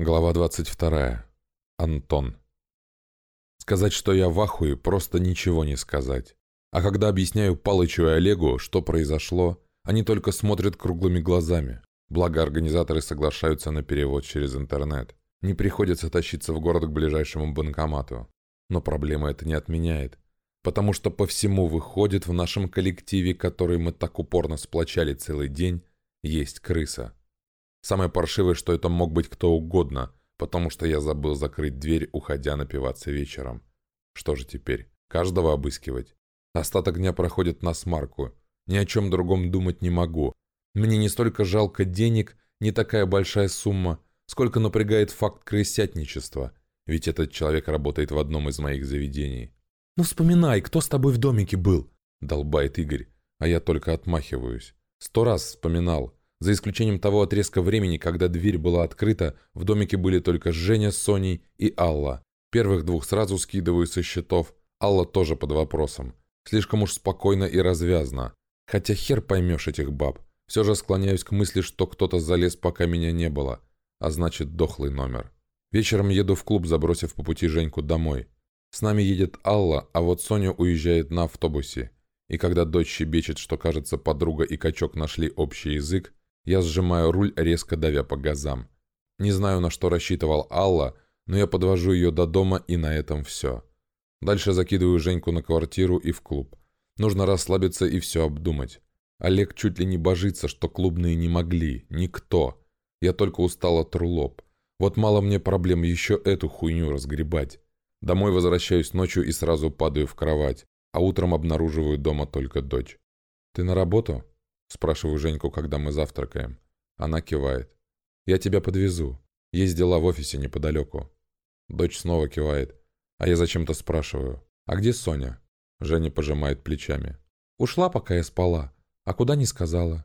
Глава 22. Антон. Сказать, что я в ахуе, просто ничего не сказать. А когда объясняю Палычу и Олегу, что произошло, они только смотрят круглыми глазами. Благо, организаторы соглашаются на перевод через интернет. Не приходится тащиться в город к ближайшему банкомату. Но проблема это не отменяет. Потому что по всему выходит в нашем коллективе, который мы так упорно сплочали целый день, есть крыса. Самое паршивое, что это мог быть кто угодно, потому что я забыл закрыть дверь, уходя напиваться вечером. Что же теперь? Каждого обыскивать? Остаток дня проходит на смарку. Ни о чем другом думать не могу. Мне не столько жалко денег, не такая большая сумма, сколько напрягает факт крысятничества, ведь этот человек работает в одном из моих заведений. «Ну вспоминай, кто с тобой в домике был?» – долбает Игорь, а я только отмахиваюсь. Сто раз вспоминал, за исключением того отрезка времени, когда дверь была открыта, в домике были только Женя Соней и Алла. Первых двух сразу скидываю со счетов, Алла тоже под вопросом. Слишком уж спокойно и развязно. Хотя хер поймешь этих баб. Все же склоняюсь к мысли, что кто-то залез, пока меня не было. А значит, дохлый номер. Вечером еду в клуб, забросив по пути Женьку домой. С нами едет Алла, а вот Соня уезжает на автобусе. И когда дочь щебечет, что, кажется, подруга и качок нашли общий язык, я сжимаю руль, резко давя по газам. Не знаю, на что рассчитывал Алла, но я подвожу ее до дома, и на этом все. Дальше закидываю Женьку на квартиру и в клуб. Нужно расслабиться и все обдумать. Олег чуть ли не божится, что клубные не могли. Никто. Я только устал от рулоп. Вот мало мне проблем еще эту хуйню разгребать. Домой возвращаюсь ночью и сразу падаю в кровать, а утром обнаруживаю дома только дочь. «Ты на работу?» Спрашиваю Женьку, когда мы завтракаем. Она кивает. «Я тебя подвезу. Есть дела в офисе неподалеку». Дочь снова кивает. А я зачем-то спрашиваю. «А где Соня?» Женя пожимает плечами. «Ушла, пока я спала. А куда не сказала?»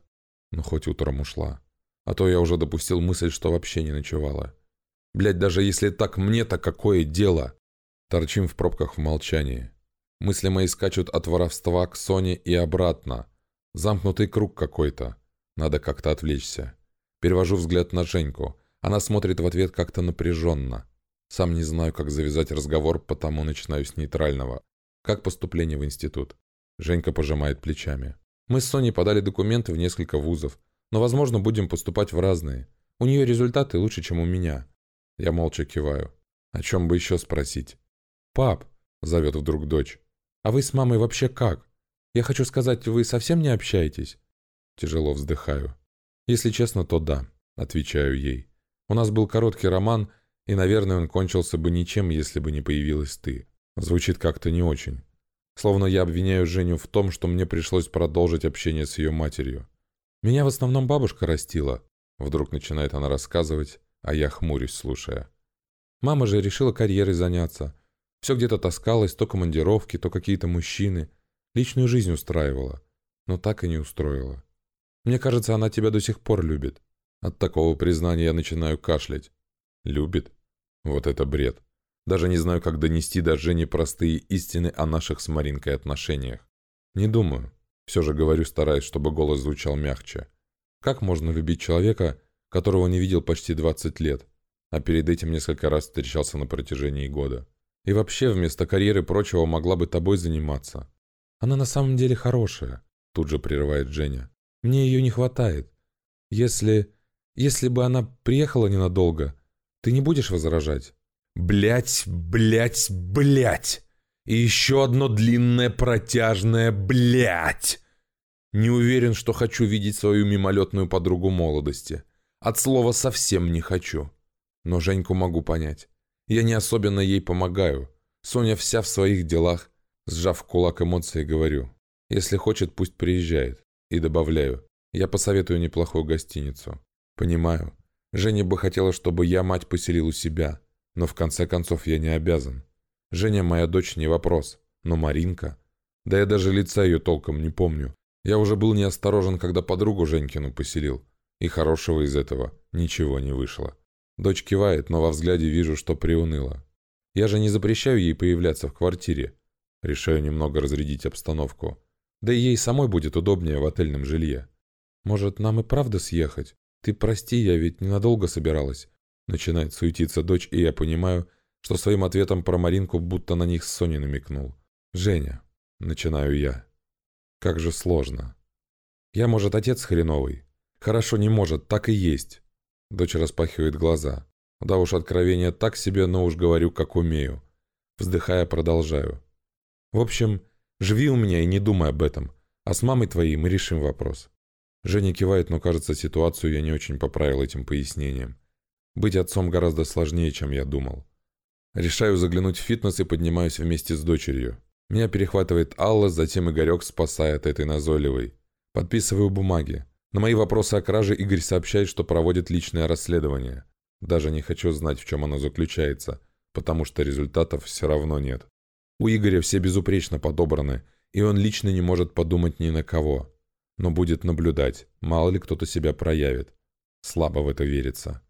«Ну, хоть утром ушла. А то я уже допустил мысль, что вообще не ночевала. Блядь, даже если так мне-то какое дело?» Торчим в пробках в молчании. Мысли мои скачут от воровства к Соне и обратно. Замкнутый круг какой-то. Надо как-то отвлечься. Перевожу взгляд на Женьку. Она смотрит в ответ как-то напряженно. Сам не знаю, как завязать разговор, потому начинаю с нейтрального. Как поступление в институт? Женька пожимает плечами. Мы с Соней подали документы в несколько вузов, но, возможно, будем поступать в разные. У нее результаты лучше, чем у меня. Я молча киваю. О чем бы еще спросить? «Пап», — зовет вдруг дочь, — «а вы с мамой вообще как? Я хочу сказать, вы совсем не общаетесь?» Тяжело вздыхаю. «Если честно, то да», — отвечаю ей. «У нас был короткий роман, и, наверное, он кончился бы ничем, если бы не появилась ты. Звучит как-то не очень. Словно я обвиняю Женю в том, что мне пришлось продолжить общение с ее матерью. Меня в основном бабушка растила. Вдруг начинает она рассказывать, а я хмурюсь, слушая. Мама же решила карьерой заняться. Все где-то таскалось, то командировки, то какие-то мужчины. Личную жизнь устраивала, но так и не устроила. Мне кажется, она тебя до сих пор любит. От такого признания я начинаю кашлять. Любит? Вот это бред. Даже не знаю, как донести до Жени простые истины о наших с Маринкой отношениях. Не думаю. Все же говорю, стараясь, чтобы голос звучал мягче. Как можно любить человека, которого не видел почти 20 лет, а перед этим несколько раз встречался на протяжении года? И вообще, вместо карьеры прочего могла бы тобой заниматься. Она на самом деле хорошая, тут же прерывает Женя. Мне ее не хватает. Если... Если бы она приехала ненадолго, ты не будешь возражать? Блять, блять, блять. И еще одно длинное протяжное блять. Не уверен, что хочу видеть свою мимолетную подругу молодости. От слова совсем не хочу. Но Женьку могу понять. Я не особенно ей помогаю. Соня вся в своих делах, Сжав кулак эмоции, говорю. Если хочет, пусть приезжает. И добавляю. Я посоветую неплохую гостиницу. Понимаю. Женя бы хотела, чтобы я мать поселил у себя. Но в конце концов я не обязан. Женя моя дочь не вопрос. Но Маринка... Да я даже лица ее толком не помню. Я уже был неосторожен, когда подругу Женькину поселил. И хорошего из этого ничего не вышло. Дочь кивает, но во взгляде вижу, что приуныла. Я же не запрещаю ей появляться в квартире. Решаю немного разрядить обстановку. Да и ей самой будет удобнее в отельном жилье. Может, нам и правда съехать? Ты прости, я ведь ненадолго собиралась. Начинает суетиться дочь, и я понимаю, что своим ответом про Маринку будто на них с Соней намекнул. «Женя», — начинаю я. «Как же сложно. Я, может, отец хреновый. Хорошо, не может, так и есть». Дочь распахивает глаза. Да уж, откровение так себе, но уж говорю, как умею. Вздыхая, продолжаю. В общем, живи у меня и не думай об этом. А с мамой твоей мы решим вопрос. Женя кивает, но кажется, ситуацию я не очень поправил этим пояснением. Быть отцом гораздо сложнее, чем я думал. Решаю заглянуть в фитнес и поднимаюсь вместе с дочерью. Меня перехватывает Алла, затем Игорек спасает этой назойливой. Подписываю бумаги. На мои вопросы о краже Игорь сообщает, что проводит личное расследование. Даже не хочу знать, в чем оно заключается, потому что результатов все равно нет. У Игоря все безупречно подобраны, и он лично не может подумать ни на кого. Но будет наблюдать, мало ли кто-то себя проявит. Слабо в это верится.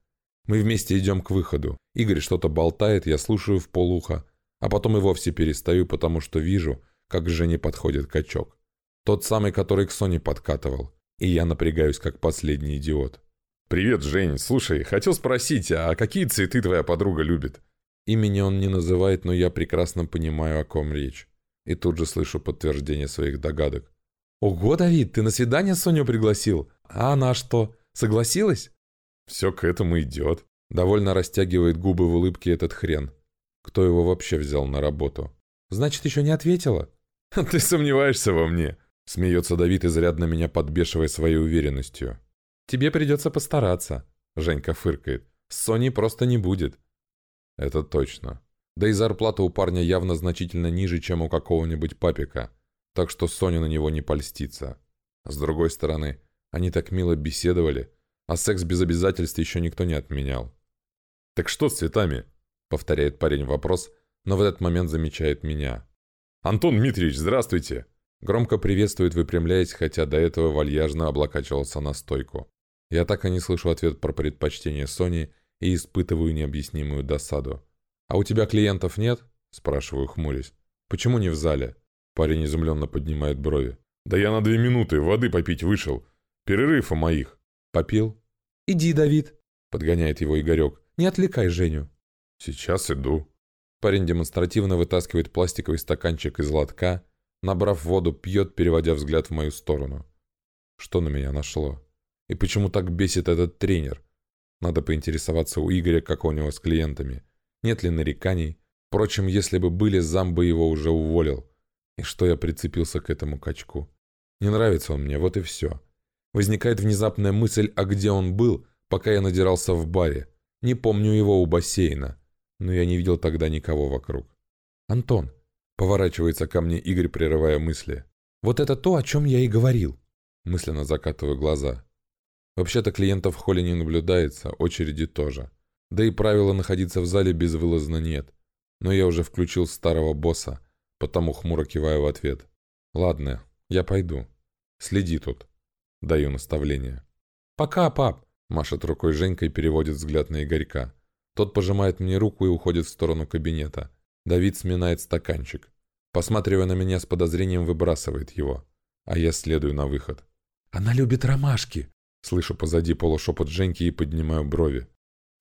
Мы вместе идем к выходу. Игорь что-то болтает, я слушаю в полуха, а потом и вовсе перестаю, потому что вижу, как Жене подходит качок. Тот самый, который к Соне подкатывал. И я напрягаюсь, как последний идиот. «Привет, Жень. Слушай, хотел спросить, а какие цветы твоя подруга любит?» Имени он не называет, но я прекрасно понимаю, о ком речь. И тут же слышу подтверждение своих догадок. «Ого, Давид, ты на свидание Соню пригласил? А она что, согласилась?» «Все к этому идет». Довольно растягивает губы в улыбке этот хрен. Кто его вообще взял на работу? «Значит, еще не ответила?» «Ты сомневаешься во мне?» Смеется Давид, изрядно меня подбешивая своей уверенностью. «Тебе придется постараться», — Женька фыркает. «С Соней просто не будет». «Это точно. Да и зарплата у парня явно значительно ниже, чем у какого-нибудь папика, так что Соня на него не польстится. С другой стороны, они так мило беседовали, а секс без обязательств еще никто не отменял. «Так что с цветами?» — повторяет парень вопрос, но в этот момент замечает меня. «Антон Дмитриевич, здравствуйте!» Громко приветствует, выпрямляясь, хотя до этого вальяжно облокачивался на стойку. Я так и не слышу ответ про предпочтение Сони и испытываю необъяснимую досаду. «А у тебя клиентов нет?» – спрашиваю, хмурясь. «Почему не в зале?» Парень изумленно поднимает брови. «Да я на две минуты воды попить вышел. Перерыв у моих». «Попил?» «Иди, Давид», — подгоняет его Игорек. «Не отвлекай Женю». «Сейчас иду». Парень демонстративно вытаскивает пластиковый стаканчик из лотка, набрав воду, пьет, переводя взгляд в мою сторону. Что на меня нашло? И почему так бесит этот тренер? Надо поинтересоваться у Игоря, как у него с клиентами. Нет ли нареканий? Впрочем, если бы были, зам бы его уже уволил. И что я прицепился к этому качку? Не нравится он мне, вот и все. Возникает внезапная мысль, а где он был, пока я надирался в баре. Не помню его у бассейна, но я не видел тогда никого вокруг. «Антон», — поворачивается ко мне Игорь, прерывая мысли. «Вот это то, о чем я и говорил». Мысленно закатываю глаза. Вообще-то клиентов в холле не наблюдается, очереди тоже. Да и правила находиться в зале безвылазно нет. Но я уже включил старого босса, потому хмуро киваю в ответ. «Ладно, я пойду. Следи тут». Даю наставление. «Пока, пап!» – машет рукой Женька и переводит взгляд на Игорька. Тот пожимает мне руку и уходит в сторону кабинета. Давид сминает стаканчик. Посматривая на меня с подозрением, выбрасывает его. А я следую на выход. «Она любит ромашки!» Слышу позади полушепот Женьки и поднимаю брови.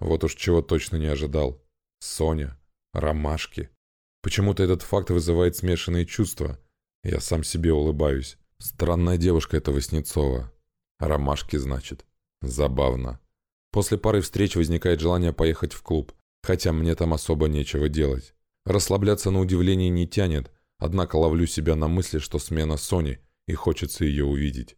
Вот уж чего точно не ожидал. Соня. Ромашки. Почему-то этот факт вызывает смешанные чувства. Я сам себе улыбаюсь. Странная девушка эта Васнецова. Ромашки, значит. Забавно. После пары встреч возникает желание поехать в клуб, хотя мне там особо нечего делать. Расслабляться на удивление не тянет, однако ловлю себя на мысли, что смена Сони, и хочется ее увидеть.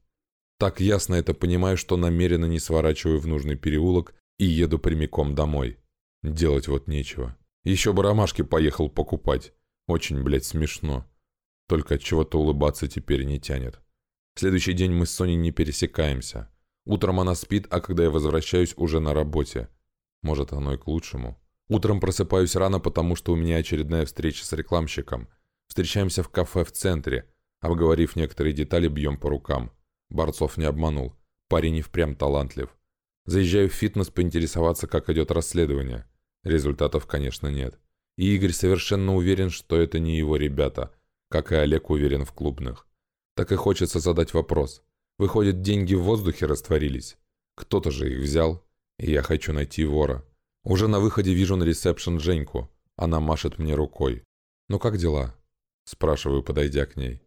Так ясно это понимаю, что намеренно не сворачиваю в нужный переулок и еду прямиком домой. Делать вот нечего. Еще бы ромашки поехал покупать. Очень, блядь, смешно. Только от чего-то улыбаться теперь не тянет. В следующий день мы с Соней не пересекаемся. Утром она спит, а когда я возвращаюсь, уже на работе. Может, оно и к лучшему. Утром просыпаюсь рано, потому что у меня очередная встреча с рекламщиком. Встречаемся в кафе в центре. Обговорив некоторые детали, бьем по рукам. Борцов не обманул. Парень и впрямь талантлив. Заезжаю в фитнес поинтересоваться, как идет расследование. Результатов, конечно, нет. И Игорь совершенно уверен, что это не его ребята – как и Олег уверен в клубных. Так и хочется задать вопрос. Выходит, деньги в воздухе растворились. Кто-то же их взял, и я хочу найти вора. Уже на выходе вижу на ресепшн Женьку. Она машет мне рукой. «Ну как дела?» Спрашиваю, подойдя к ней.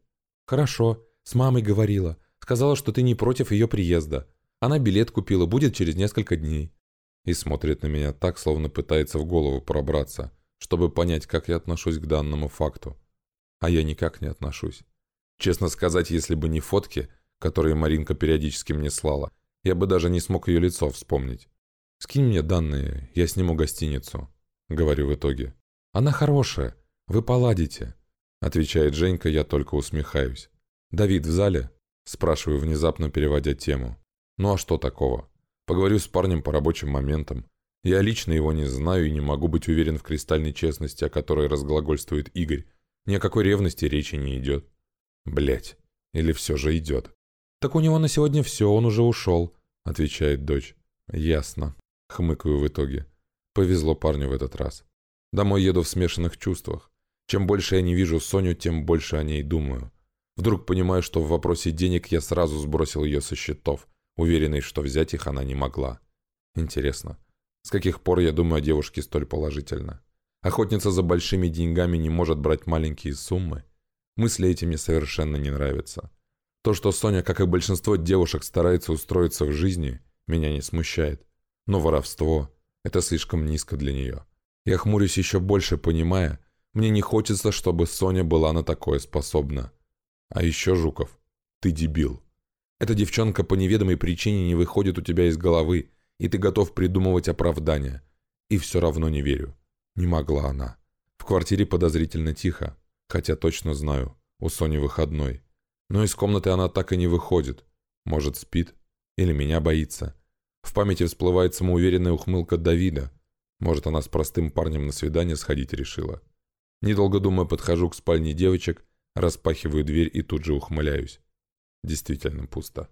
«Хорошо. С мамой говорила. Сказала, что ты не против ее приезда. Она билет купила, будет через несколько дней». И смотрит на меня так, словно пытается в голову пробраться, чтобы понять, как я отношусь к данному факту. А я никак не отношусь. Честно сказать, если бы не фотки, которые Маринка периодически мне слала, я бы даже не смог ее лицо вспомнить. «Скинь мне данные, я сниму гостиницу», — говорю в итоге. «Она хорошая, вы поладите», — отвечает Женька, я только усмехаюсь. «Давид в зале?» — спрашиваю, внезапно переводя тему. «Ну а что такого? Поговорю с парнем по рабочим моментам. Я лично его не знаю и не могу быть уверен в кристальной честности, о которой разглагольствует Игорь. Ни о какой ревности речи не идет. Блять, или все же идет?» «Так у него на сегодня все, он уже ушел», — отвечает дочь. «Ясно», — хмыкаю в итоге. Повезло парню в этот раз. Домой еду в смешанных чувствах. Чем больше я не вижу Соню, тем больше о ней думаю. Вдруг понимаю, что в вопросе денег я сразу сбросил ее со счетов, уверенный, что взять их она не могла. Интересно, с каких пор я думаю о девушке столь положительно? Охотница за большими деньгами не может брать маленькие суммы? Мысли эти мне совершенно не нравятся. То, что Соня, как и большинство девушек, старается устроиться в жизни, меня не смущает. Но воровство – это слишком низко для нее. Я хмурюсь еще больше, понимая, мне не хочется, чтобы Соня была на такое способна. А еще, Жуков, ты дебил. Эта девчонка по неведомой причине не выходит у тебя из головы, и ты готов придумывать оправдания. И все равно не верю. Не могла она. В квартире подозрительно тихо, хотя точно знаю, у Сони выходной. Но из комнаты она так и не выходит. Может, спит? Или меня боится? В памяти всплывает самоуверенная ухмылка Давида, может, она с простым парнем на свидание сходить решила. Недолго думая, подхожу к спальне девочек, распахиваю дверь и тут же ухмыляюсь. Действительно пусто.